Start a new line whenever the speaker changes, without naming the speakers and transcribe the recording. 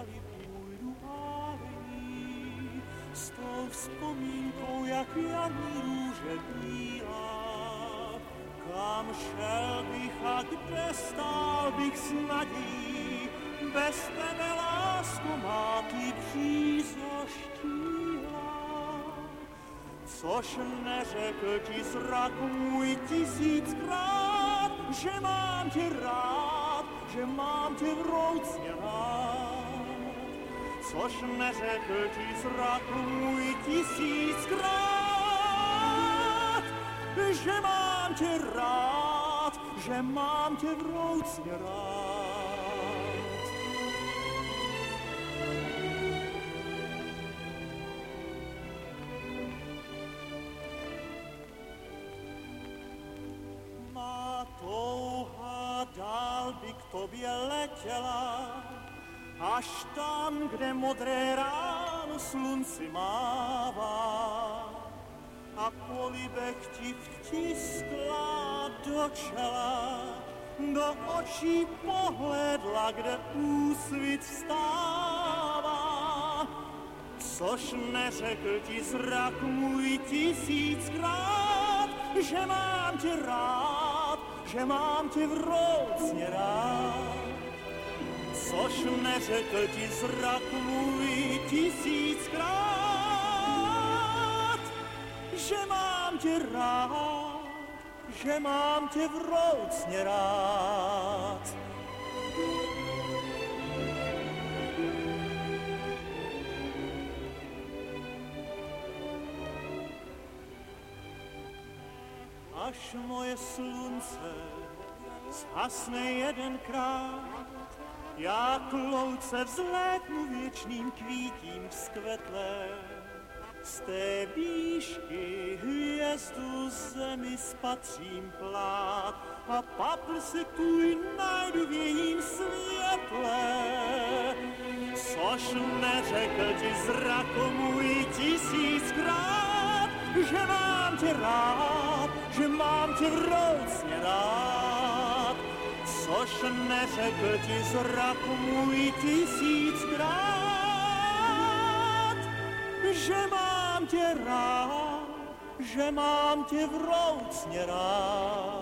dali půjdu pálení, s tou vzpomínkou, jak jarní růže bílá. Kam šel bych a kde stál bych s bez tebe lásko má ty přízoštíla. Což neřekl ti zrak můj tisíckrát, že mám tě rád, že mám tě vroucně rád. Což neřekl ti zrak můj tisíckrát, že mám tě rád, že mám tě vroucně rád. Má touha dál by k tobě letěla, až tam, kde modré ráno slunci mává. A polibek ti vtiskla do čela, do očí pohledla, kde úsvit vstává. Což neřekl ti zrak můj tisíckrát, že mám tě rád, že mám tě vroucně rád. Což neřekl ti zrak můj tisíckrát, že mám tě rád, že mám tě vroucně rád. až moje slunce zhasne jedenkrát, já k louce vzlétnu věčným kvítím vzkvetlé. Z té výšky hvězdu zemi spatřím plát a papr si tvůj najdu v jejím světle. Což neřekl ti zrak můj tisíckrát, že mám tě rád, že mám tě vroucně rád. Což neřekl ti zrak můj tisíckrát, že mám tě rád, že mám tě vroucně rád.